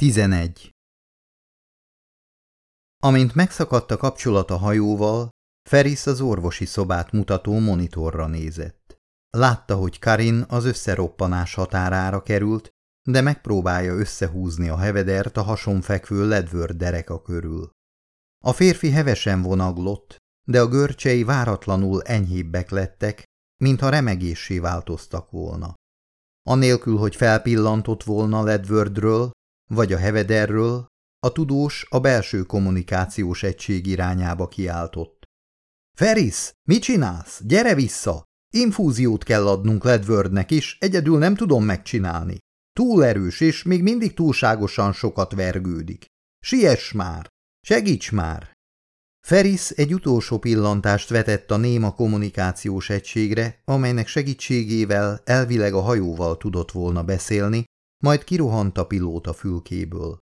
11. Amint megszakadt a kapcsolat a hajóval, Ferris az orvosi szobát mutató monitorra nézett. Látta, hogy Karin az összeroppanás határára került, de megpróbálja összehúzni a hevedert a hasonfekvő ledvör dereka körül. A férfi hevesen vonaglott, de a görcsei váratlanul enyhébbek lettek, mintha remegéssé változtak volna. Anélkül, hogy felpillantott volna Ledwardről, vagy a Hevederről, a tudós a belső kommunikációs egység irányába kiáltott. – Feris, mit csinálsz? Gyere vissza! Infúziót kell adnunk Ledwardnek is, egyedül nem tudom megcsinálni. Túl erős, és még mindig túlságosan sokat vergődik. Siess már! Segíts már! Feris egy utolsó pillantást vetett a néma kommunikációs egységre, amelynek segítségével elvileg a hajóval tudott volna beszélni, majd kirohant a pilóta fülkéből.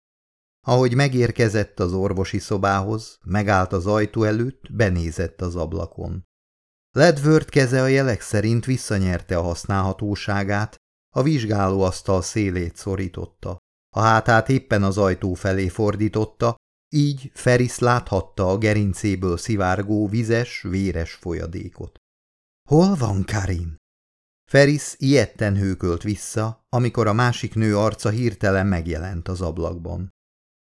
Ahogy megérkezett az orvosi szobához, megállt az ajtó előtt, benézett az ablakon. Ledvört keze a jelek szerint visszanyerte a használhatóságát, a vizsgálóasztal szélét szorította. A hátát éppen az ajtó felé fordította, így Feris láthatta a gerincéből szivárgó vizes, véres folyadékot. – Hol van Karin? Feris ilyetten hőkölt vissza, amikor a másik nő arca hirtelen megjelent az ablakban.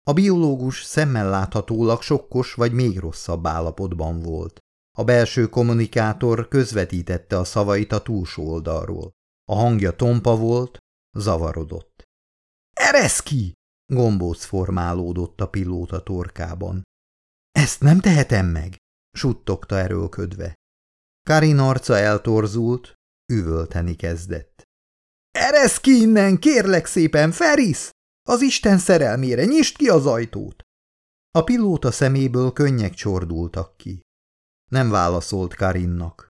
A biológus szemmel láthatólag sokkos vagy még rosszabb állapotban volt. A belső kommunikátor közvetítette a szavait a túlsó oldalról. A hangja tompa volt, zavarodott. – Ereszki! – gombóc formálódott a pilóta torkában. – Ezt nem tehetem meg! – suttogta erőlködve. Karin arca eltorzult, üvölteni kezdett. – Eresz ki innen, kérlek szépen, Feris! Az Isten szerelmére, nyisd ki az ajtót! A pilóta szeméből könnyek csordultak ki. Nem válaszolt Karinnak.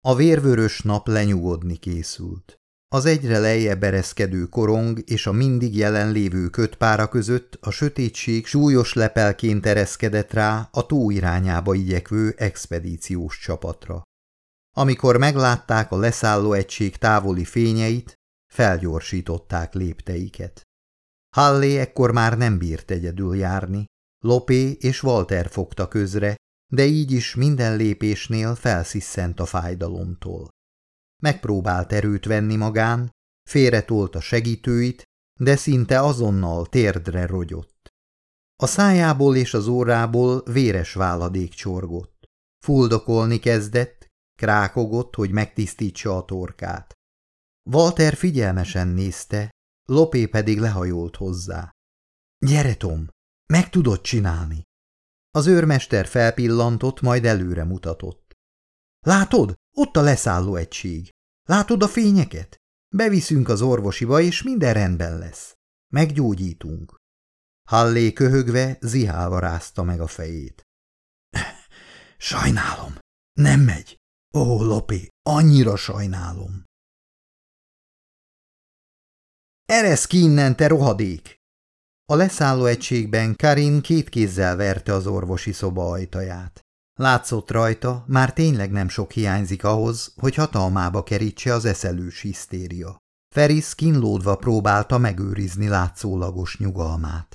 A vérvörös nap lenyugodni készült. Az egyre lejjebb ereszkedő korong és a mindig jelenlévő kötpára között a sötétség súlyos lepelként ereszkedett rá a tó irányába igyekvő expedíciós csapatra. Amikor meglátták a leszálló egység távoli fényeit, felgyorsították lépteiket. Hallé ekkor már nem bírt egyedül járni, Lopé és Walter fogta közre, de így is minden lépésnél felsziszent a fájdalomtól. Megpróbált erőt venni magán, félretolt a segítőit, de szinte azonnal térdre rogyott. A szájából és az órából véres váladék csorgott. Fuldokolni kezdett, krákogott, hogy megtisztítsa a torkát. Walter figyelmesen nézte, Lopé pedig lehajolt hozzá. – Gyere, Tom, meg tudod csinálni! Az őrmester felpillantott, majd előre mutatott. – Látod? Ott a leszálló egység. Látod a fényeket? Beviszünk az orvosiba, és minden rendben lesz. Meggyógyítunk. Hallé köhögve, zihálva rázta meg a fejét. Sajnálom. Nem megy. Ó, Lopé, annyira sajnálom. Eresz ki innen, te rohadék! A leszálló egységben Karin két kézzel verte az orvosi szoba ajtaját. Látszott rajta, már tényleg nem sok hiányzik ahhoz, hogy hatalmába kerítse az eszelős hisztéria. Feris kínlódva próbálta megőrizni látszólagos nyugalmát.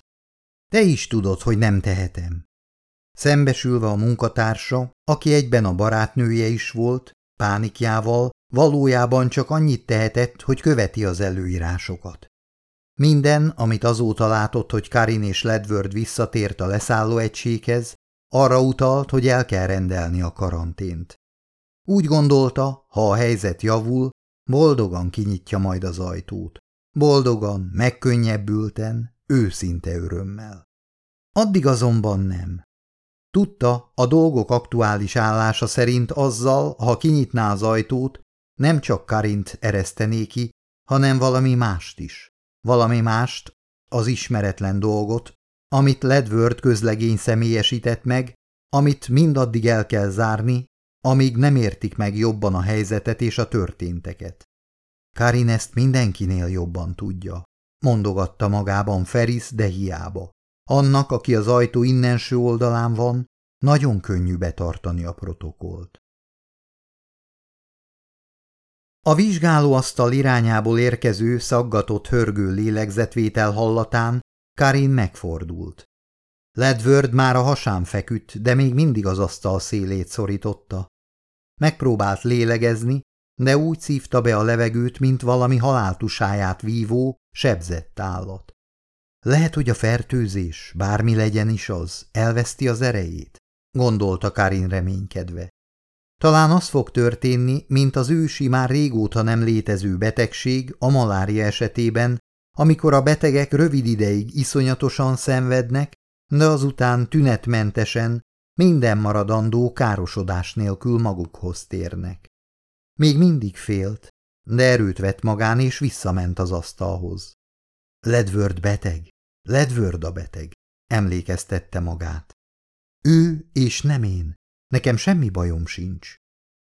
Te is tudod, hogy nem tehetem. Szembesülve a munkatársa, aki egyben a barátnője is volt, pánikjával valójában csak annyit tehetett, hogy követi az előírásokat. Minden, amit azóta látott, hogy Karin és Ledward visszatért a leszálló egységhez, arra utalt, hogy el kell rendelni a karantént. Úgy gondolta, ha a helyzet javul, boldogan kinyitja majd az ajtót. Boldogan, megkönnyebbülten, őszinte örömmel. Addig azonban nem. Tudta, a dolgok aktuális állása szerint azzal, ha kinyitná az ajtót, nem csak Karint eresztené ki, hanem valami mást is. Valami mást, az ismeretlen dolgot, amit Ledward közlegény személyesített meg, amit mindaddig el kell zárni, amíg nem értik meg jobban a helyzetet és a történteket. Karin ezt mindenkinél jobban tudja, mondogatta magában Feris, de hiába. Annak, aki az ajtó innenső oldalán van, nagyon könnyű betartani a protokolt. A vizsgálóasztal irányából érkező, szaggatott, hörgő lélegzetvétel hallatán Karin megfordult. Ledward már a hasán feküdt, de még mindig az asztal szélét szorította. Megpróbált lélegezni, de úgy szívta be a levegőt, mint valami haláltusáját vívó, sebzett állat. Lehet, hogy a fertőzés, bármi legyen is az, elveszti az erejét, gondolta Karin reménykedve. Talán az fog történni, mint az ősi, már régóta nem létező betegség a malária esetében, amikor a betegek rövid ideig iszonyatosan szenvednek, de azután tünetmentesen, minden maradandó károsodás nélkül magukhoz térnek. Még mindig félt, de erőt vett magán és visszament az asztalhoz. Ledvörd beteg, Ledvörd a beteg, emlékeztette magát. Ő és nem én, nekem semmi bajom sincs.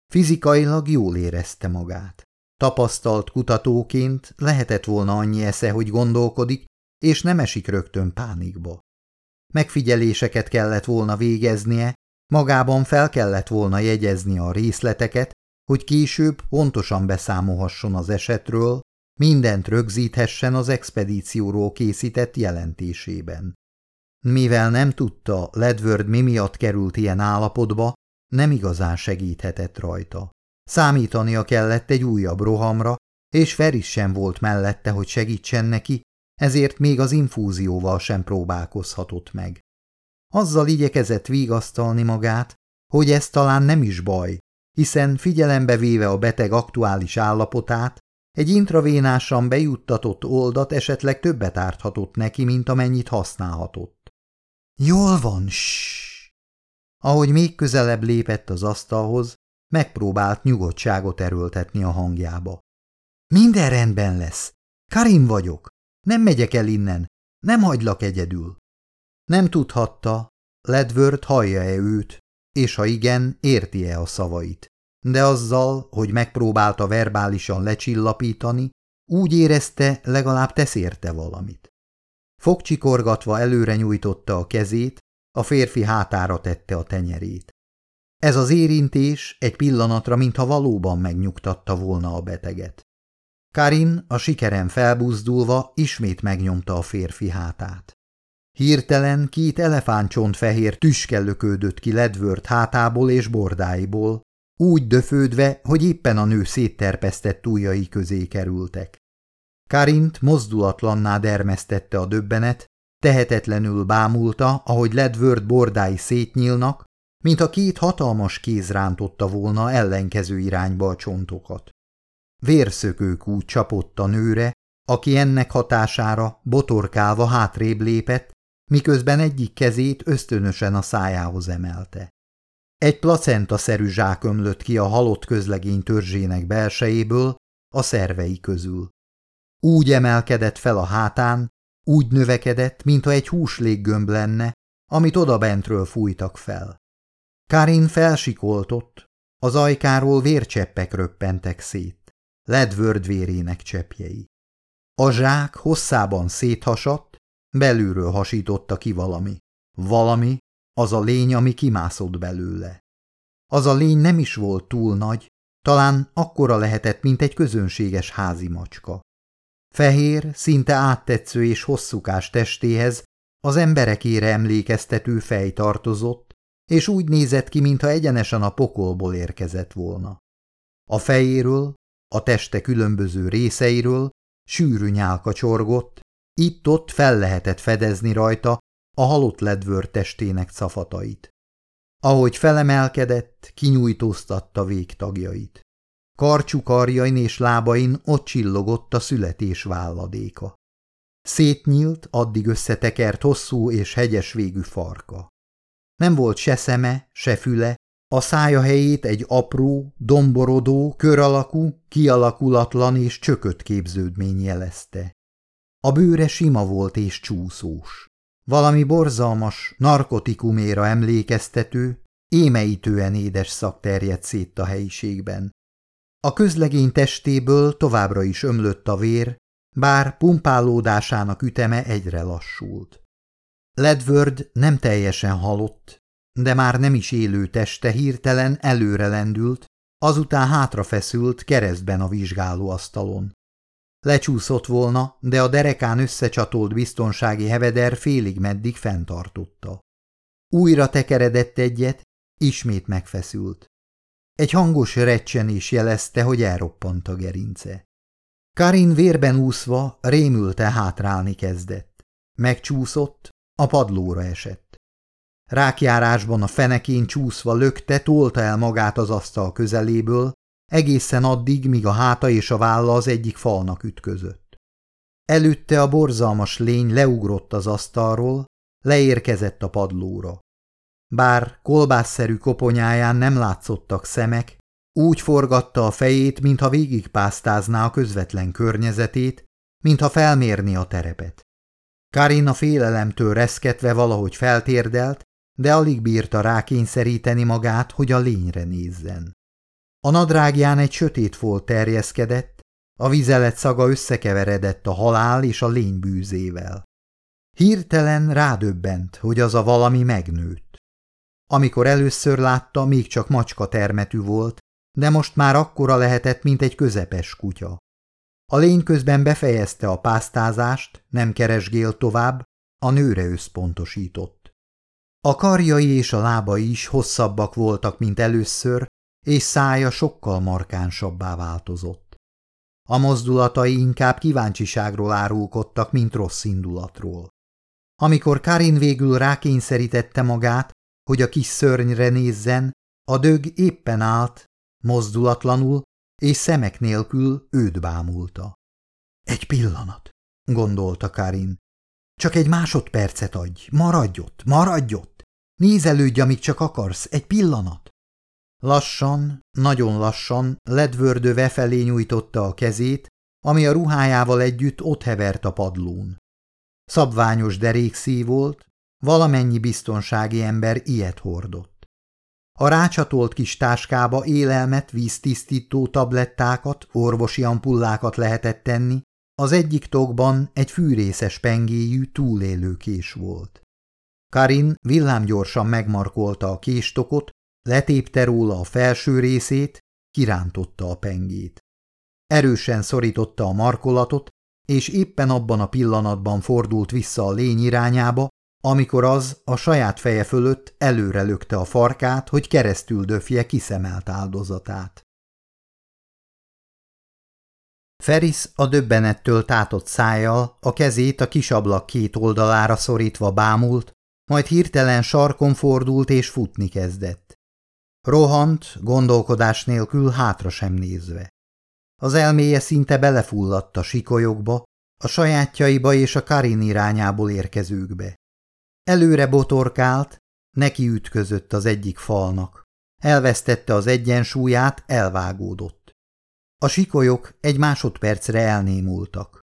Fizikailag jól érezte magát. Tapasztalt kutatóként lehetett volna annyi esze, hogy gondolkodik, és nem esik rögtön pánikba. Megfigyeléseket kellett volna végeznie, magában fel kellett volna jegyezni a részleteket, hogy később pontosan beszámolhasson az esetről, mindent rögzíthessen az expedícióról készített jelentésében. Mivel nem tudta, Ledward mi miatt került ilyen állapotba, nem igazán segíthetett rajta. Számítania kellett egy újabb rohamra, és Feris sem volt mellette, hogy segítsen neki, ezért még az infúzióval sem próbálkozhatott meg. Azzal igyekezett vigasztalni magát, hogy ez talán nem is baj, hiszen figyelembe véve a beteg aktuális állapotát, egy intravénásan bejuttatott oldat esetleg többet árthatott neki, mint amennyit használhatott. Jól van, ssss! Ahogy még közelebb lépett az asztalhoz, megpróbált nyugodtságot erőltetni a hangjába. Minden rendben lesz. Karim vagyok. Nem megyek el innen. Nem hagylak egyedül. Nem tudhatta, Ledvört hallja-e őt, és ha igen, érti-e a szavait. De azzal, hogy megpróbálta verbálisan lecsillapítani, úgy érezte, legalább tesz érte valamit. Fogcsikorgatva előre nyújtotta a kezét, a férfi hátára tette a tenyerét. Ez az érintés egy pillanatra, mintha valóban megnyugtatta volna a beteget. Karin a sikeren felbuzdulva ismét megnyomta a férfi hátát. Hirtelen két fehér tüske lökődött ki ledvört hátából és bordáiból, úgy döfődve, hogy éppen a nő szétterpesztett ujjai közé kerültek. Karint mozdulatlanná dermesztette a döbbenet, tehetetlenül bámulta, ahogy ledvört bordái szétnyílnak, mint a két hatalmas kéz rántotta volna ellenkező irányba a csontokat. Vérszökők úgy csapott a nőre, aki ennek hatására botorkálva hátrébb lépett, miközben egyik kezét ösztönösen a szájához emelte. Egy placenta-szerű zsák ömlött ki a halott közlegény törzsének belsejéből, a szervei közül. Úgy emelkedett fel a hátán, úgy növekedett, mintha egy húsléggömb lenne, amit odabentről fújtak fel. Karin felsikoltott, az ajkáról vércseppek röppentek szét, ledvörd vérének cseppjei. A zsák hosszában széthasadt, belülről hasította ki valami. Valami, az a lény, ami kimászott belőle. Az a lény nem is volt túl nagy, talán akkora lehetett, mint egy közönséges házi macska. Fehér, szinte áttetsző és hosszúkás testéhez az emberekére emlékeztető fej tartozott, és úgy nézett ki, mintha egyenesen a pokolból érkezett volna. A fejéről, a teste különböző részeiről sűrű nyálka csorgott, itt-ott fel lehetett fedezni rajta a halott ledvör testének cafatait. Ahogy felemelkedett, kinyújtóztatta végtagjait. Karcsú karjain és lábain ott csillogott a születés válladéka. Szétnyílt, addig összetekert hosszú és hegyes végű farka. Nem volt se szeme, se füle, a szája helyét egy apró, domborodó, kör alakú, kialakulatlan és csökött képződmény jelezte. A bőre sima volt és csúszós. Valami borzalmas, narkotikuméra emlékeztető, émeítően édes szak terjedt szét a helyiségben. A közlegény testéből továbbra is ömlött a vér, bár pumpálódásának üteme egyre lassult. Ledward nem teljesen halott, de már nem is élő teste hirtelen előre lendült, azután hátrafeszült keresztben a vizsgálóasztalon. Lecsúszott volna, de a derekán összecsatolt biztonsági heveder félig meddig fenntartotta. Újra tekeredett egyet, ismét megfeszült. Egy hangos recsenés jelezte, hogy elroppant a gerince. Karin vérben úszva rémülte hátrálni kezdett. Megcsúszott, a padlóra esett. Rákjárásban a fenekén csúszva lökte, tolta el magát az asztal közeléből, egészen addig, míg a háta és a válla az egyik falnak ütközött. Előtte a borzalmas lény leugrott az asztalról, leérkezett a padlóra. Bár kolbászszerű koponyáján nem látszottak szemek, úgy forgatta a fejét, mintha végigpásztázná a közvetlen környezetét, mintha felmérni a terepet. Karin a félelemtől reszketve valahogy feltérdelt, de alig bírta rákényszeríteni magát, hogy a lényre nézzen. A nadrágján egy sötét folt terjeszkedett, a vizelet szaga összekeveredett a halál és a lény bűzével. Hirtelen rádöbbent, hogy az a valami megnőtt. Amikor először látta, még csak macska termetű volt, de most már akkora lehetett, mint egy közepes kutya. A lény közben befejezte a pásztázást, nem keresgél tovább, a nőre összpontosított. A karjai és a lábai is hosszabbak voltak, mint először, és szája sokkal markánsabbá változott. A mozdulatai inkább kíváncsiságról árulkodtak, mint rossz indulatról. Amikor Karin végül rákényszerítette magát, hogy a kis szörnyre nézzen, a dög éppen állt, mozdulatlanul, és szemek nélkül őt bámulta. Egy pillanat, gondolta Karin. Csak egy másodpercet adj, maradj ott, maradj ott. Nézelődj, amíg csak akarsz, egy pillanat. Lassan, nagyon lassan, ledvördöve felé nyújtotta a kezét, ami a ruhájával együtt ott hevert a padlón. Szabványos derékszív volt, valamennyi biztonsági ember ilyet hordott. A rácsatolt kis táskába élelmet, víztisztító tablettákat, orvosi ampullákat lehetett tenni, az egyik tokban egy fűrészes pengéjű túlélőkés volt. Karin villámgyorsan megmarkolta a késtokot, letépte róla a felső részét, kirántotta a pengét. Erősen szorította a markolatot, és éppen abban a pillanatban fordult vissza a lény irányába, amikor az a saját feje fölött előre lökte a farkát, hogy keresztül döfje kiszemelt áldozatát. Feris a döbbenettől tátott szájjal, a kezét a kis ablak két oldalára szorítva bámult, majd hirtelen sarkon fordult és futni kezdett. Rohant, gondolkodás nélkül hátra sem nézve. Az elméje szinte belefulladt a sikolyokba, a sajátjaiba és a Karin irányából érkezőkbe. Előre botorkált, neki ütközött az egyik falnak. Elvesztette az egyensúlyát, elvágódott. A sikolyok egy másodpercre elnémultak.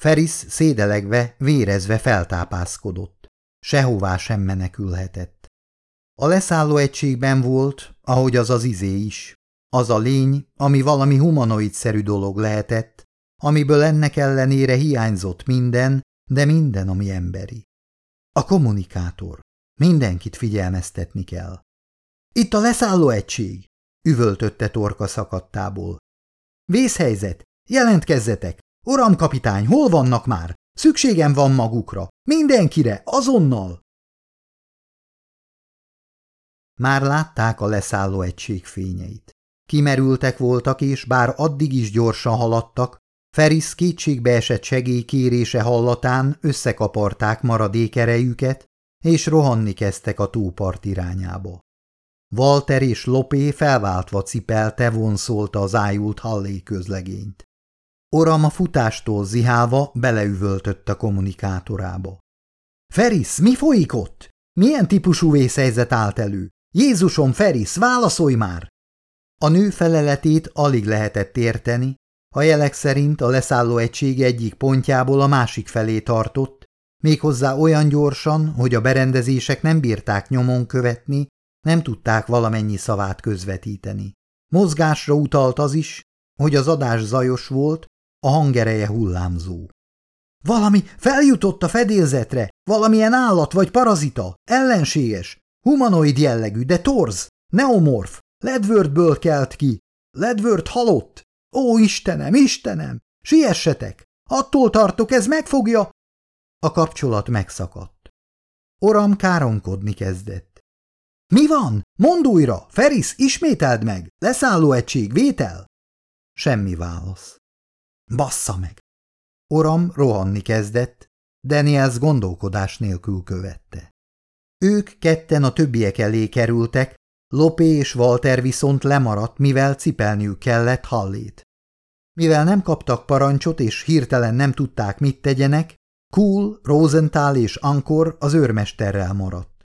Feris szédelegve, vérezve feltápászkodott. Sehová sem menekülhetett. A leszálló egységben volt, ahogy az az izé is. Az a lény, ami valami humanoid-szerű dolog lehetett, amiből ennek ellenére hiányzott minden, de minden, ami emberi. A kommunikátor. Mindenkit figyelmeztetni kell. Itt a leszálló egység, üvöltötte torka szakadtából. Vészhelyzet, jelentkezzetek! Uram kapitány, hol vannak már? Szükségem van magukra. Mindenkire, azonnal! Már látták a leszálló egység fényeit. Kimerültek voltak, és bár addig is gyorsan haladtak, Feris kétségbeesett segélykérése hallatán összekaparták maradék erejüket, és rohanni kezdtek a túlpart irányába. Walter és Lopé felváltva cipelte, vonszolta az ájult hallé közlegényt. Oram a futástól zihálva beleüvöltött a kommunikátorába. – Feris, mi folyik ott? Milyen típusú vészhelyzet állt elő? Jézusom, Feris, válaszolj már! A nő feleletét alig lehetett érteni, a jelek szerint a leszálló egység egyik pontjából a másik felé tartott, méghozzá olyan gyorsan, hogy a berendezések nem bírták nyomon követni, nem tudták valamennyi szavát közvetíteni. Mozgásra utalt az is, hogy az adás zajos volt, a hangereje hullámzó. Valami feljutott a fedélzetre, valamilyen állat vagy parazita, ellenséges, humanoid jellegű, de torz, neomorf, Ledvörtből kelt ki! Ledvört halott! Ó, Istenem, Istenem! Siessetek! Attól tartok, ez megfogja! A kapcsolat megszakadt. Oram káromkodni kezdett. Mi van? Mondd újra! Feris, ismételd meg! Leszálló egység, vétel! Semmi válasz. Bassza meg! Oram rohanni kezdett, Daniels gondolkodás nélkül követte. Ők ketten a többiek elé kerültek, Lopé és Walter viszont lemaradt, mivel cipelniük kellett Hallét. Mivel nem kaptak parancsot és hirtelen nem tudták, mit tegyenek, Cool, Rosenthal és Ankor az őrmesterrel maradt.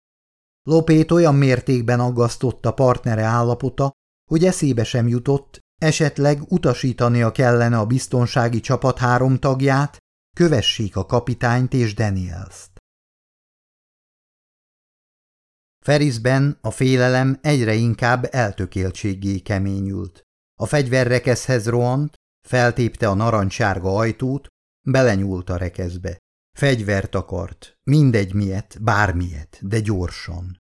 Lopét olyan mértékben aggasztotta partnere állapota, hogy eszébe sem jutott, esetleg utasítania kellene a biztonsági csapat három tagját, kövessék a kapitányt és Daniels-t. Ferisben a félelem egyre inkább eltökéltségé keményült. A fegyverrekeszhez rohant, feltépte a narancssárga ajtót, belenyúlt a rekeszbe. Fegyvert akart, mindegy miért, bármilyet, de gyorsan.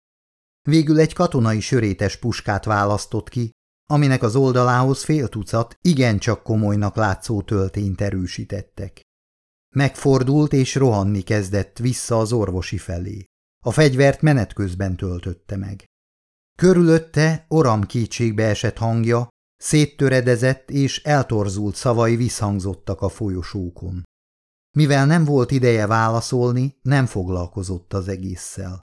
Végül egy katonai sörétes puskát választott ki, aminek az oldalához fél tucat igencsak komolynak látszó töltényt erősítettek. Megfordult és rohanni kezdett vissza az orvosi felé. A fegyvert menet közben töltötte meg. Körülötte oram kétségbe esett hangja, széttöredezett és eltorzult szavai visszhangzottak a folyosókon. Mivel nem volt ideje válaszolni, nem foglalkozott az egésszel.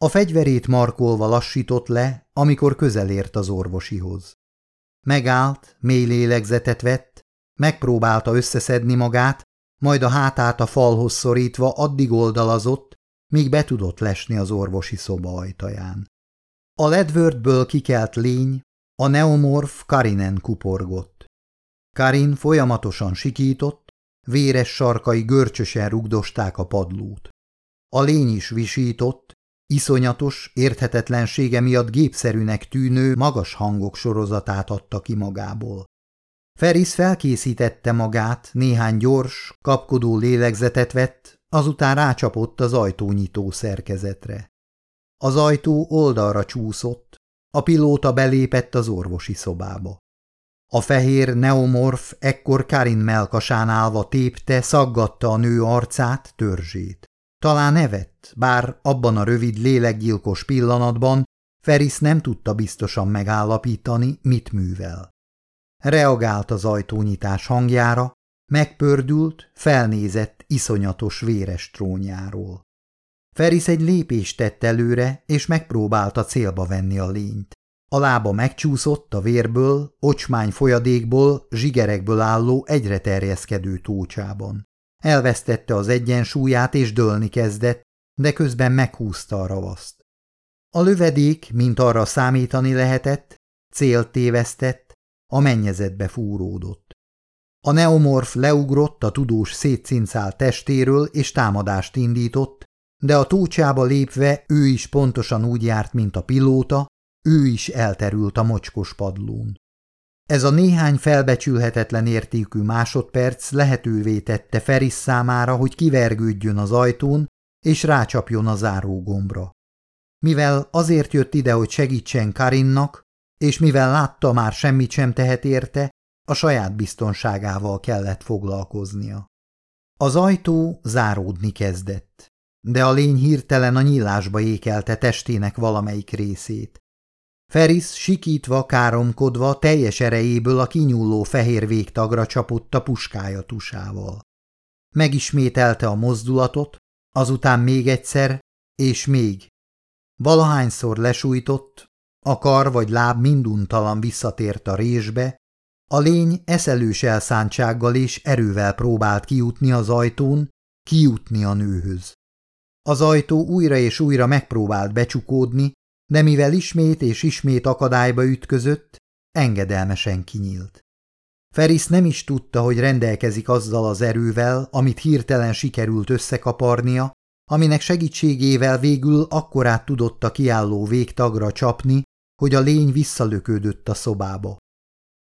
A fegyverét markolva lassított le, amikor közelért az orvosihoz. Megállt, mély lélegzetet vett, megpróbálta összeszedni magát, majd a hátát a falhoz szorítva addig oldalazott, míg be tudott lesni az orvosi szoba ajtaján. A ledvörtből kikelt lény, a neomorf Karinen kuporgott. Karin folyamatosan sikított, véres sarkai görcsösen rugdosták a padlót. A lény is visított, iszonyatos, érthetetlensége miatt gépszerűnek tűnő magas hangok sorozatát adta ki magából. Feris felkészítette magát, néhány gyors, kapkodó lélegzetet vett, azután rácsapott az ajtónyitó szerkezetre. Az ajtó oldalra csúszott, a pilóta belépett az orvosi szobába. A fehér neomorf ekkor Karin melkasán állva tépte, szaggatta a nő arcát, törzsét. Talán evett, bár abban a rövid léleggyilkos pillanatban Feris nem tudta biztosan megállapítani, mit művel. Reagált az ajtónyitás hangjára, megpördült, felnézett iszonyatos véres trónjáról. Feris egy lépést tett előre, és megpróbálta célba venni a lényt. A lába megcsúszott a vérből, ocsmány folyadékból, zsigerekből álló egyre terjeszkedő tócsában. Elvesztette az egyensúlyát és dőlni kezdett, de közben meghúzta a ravaszt. A lövedék, mint arra számítani lehetett, célt tévesztett, a mennyezetbe fúródott. A neomorf leugrott a tudós szétszincált testéről és támadást indított, de a tócsába lépve ő is pontosan úgy járt, mint a pilóta, ő is elterült a mocskos padlón. Ez a néhány felbecsülhetetlen értékű másodperc lehetővé tette Feris számára, hogy kivergődjön az ajtón, és rácsapjon a zárógombra. Mivel azért jött ide, hogy segítsen Karinnak, és mivel látta már semmit sem tehet érte, a saját biztonságával kellett foglalkoznia. Az ajtó záródni kezdett, de a lény hirtelen a nyílásba ékelte testének valamelyik részét. Feris sikítva, káromkodva, teljes erejéből a kinyúló fehér végtagra csapott a puskája tusával. Megismételte a mozdulatot, azután még egyszer, és még. Valahányszor lesújtott, a kar vagy láb minduntalan visszatért a résbe, a lény eszelős elszántsággal és erővel próbált kijutni az ajtón, kijutni a nőhöz. Az ajtó újra és újra megpróbált becsukódni, de mivel ismét és ismét akadályba ütközött, engedelmesen kinyílt. Feris nem is tudta, hogy rendelkezik azzal az erővel, amit hirtelen sikerült összekaparnia, aminek segítségével végül akkorát tudott a kiálló végtagra csapni, hogy a lény visszalökődött a szobába.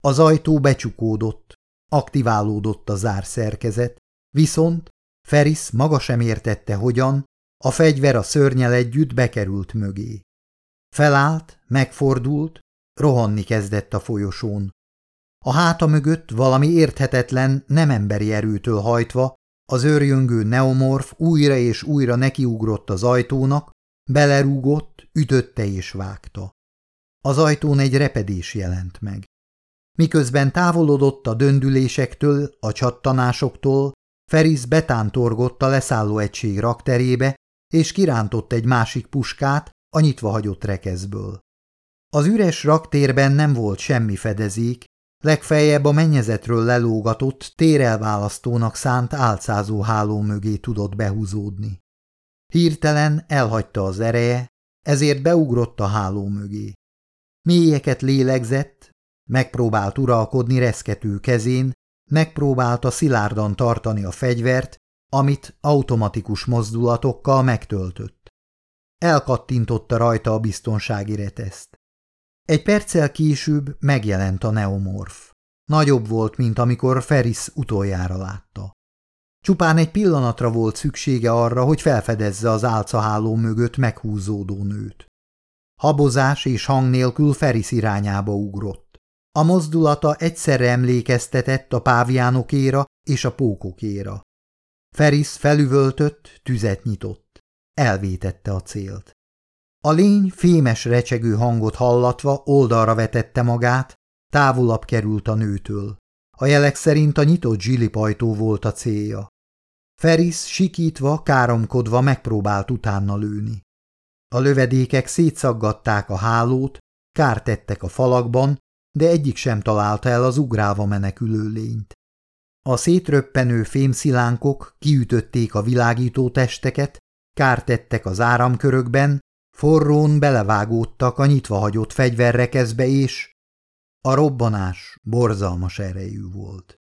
Az ajtó becsukódott, aktiválódott a zárszerkezet, viszont Feris maga sem értette hogyan, a fegyver a szörnyel együtt bekerült mögé. Felállt, megfordult, rohanni kezdett a folyosón. A háta mögött valami érthetetlen, nem emberi erőtől hajtva, az őrjöngő neomorf újra és újra nekiugrott az ajtónak, belerúgott, ütötte és vágta. Az ajtón egy repedés jelent meg. Miközben távolodott a döndülésektől, a csattanásoktól, Feris betántorgott a leszálló egység rakterébe, és kirántott egy másik puskát a nyitva hagyott rekeszből. Az üres raktérben nem volt semmi fedezék, legfeljebb a mennyezetről lelógatott, térelválasztónak szánt álcázó háló mögé tudott behúzódni. Hirtelen elhagyta az ereje, ezért beugrott a háló mögé. Mélyeket lélegzett, megpróbált uralkodni reszkető kezén, megpróbálta szilárdan tartani a fegyvert, amit automatikus mozdulatokkal megtöltött. Elkattintotta rajta a biztonsági reteszt. Egy perccel később megjelent a neomorf. Nagyobb volt, mint amikor Ferris utoljára látta. Csupán egy pillanatra volt szüksége arra, hogy felfedezze az álcaháló mögött meghúzódó nőt. Habozás és hang nélkül Ferris irányába ugrott. A mozdulata egyszerre emlékeztetett a páviánokéra és a pókokéra. Ferris felüvöltött, tüzet nyitott. Elvétette a célt. A lény fémes recsegő hangot hallatva oldalra vetette magát, távolabb került a nőtől. A jelek szerint a nyitott zsilipajtó volt a célja. Ferris sikítva, káromkodva megpróbált utána lőni. A lövedékek szétszaggatták a hálót, kártettek a falakban, de egyik sem találta el az ugrálva menekülő lényt. A szétröppenő fémszilánkok kiütötték a világító testeket, kártettek az áramkörökben, forrón belevágódtak a nyitva hagyott fegyverrekeszbe, és a robbanás borzalmas erejű volt.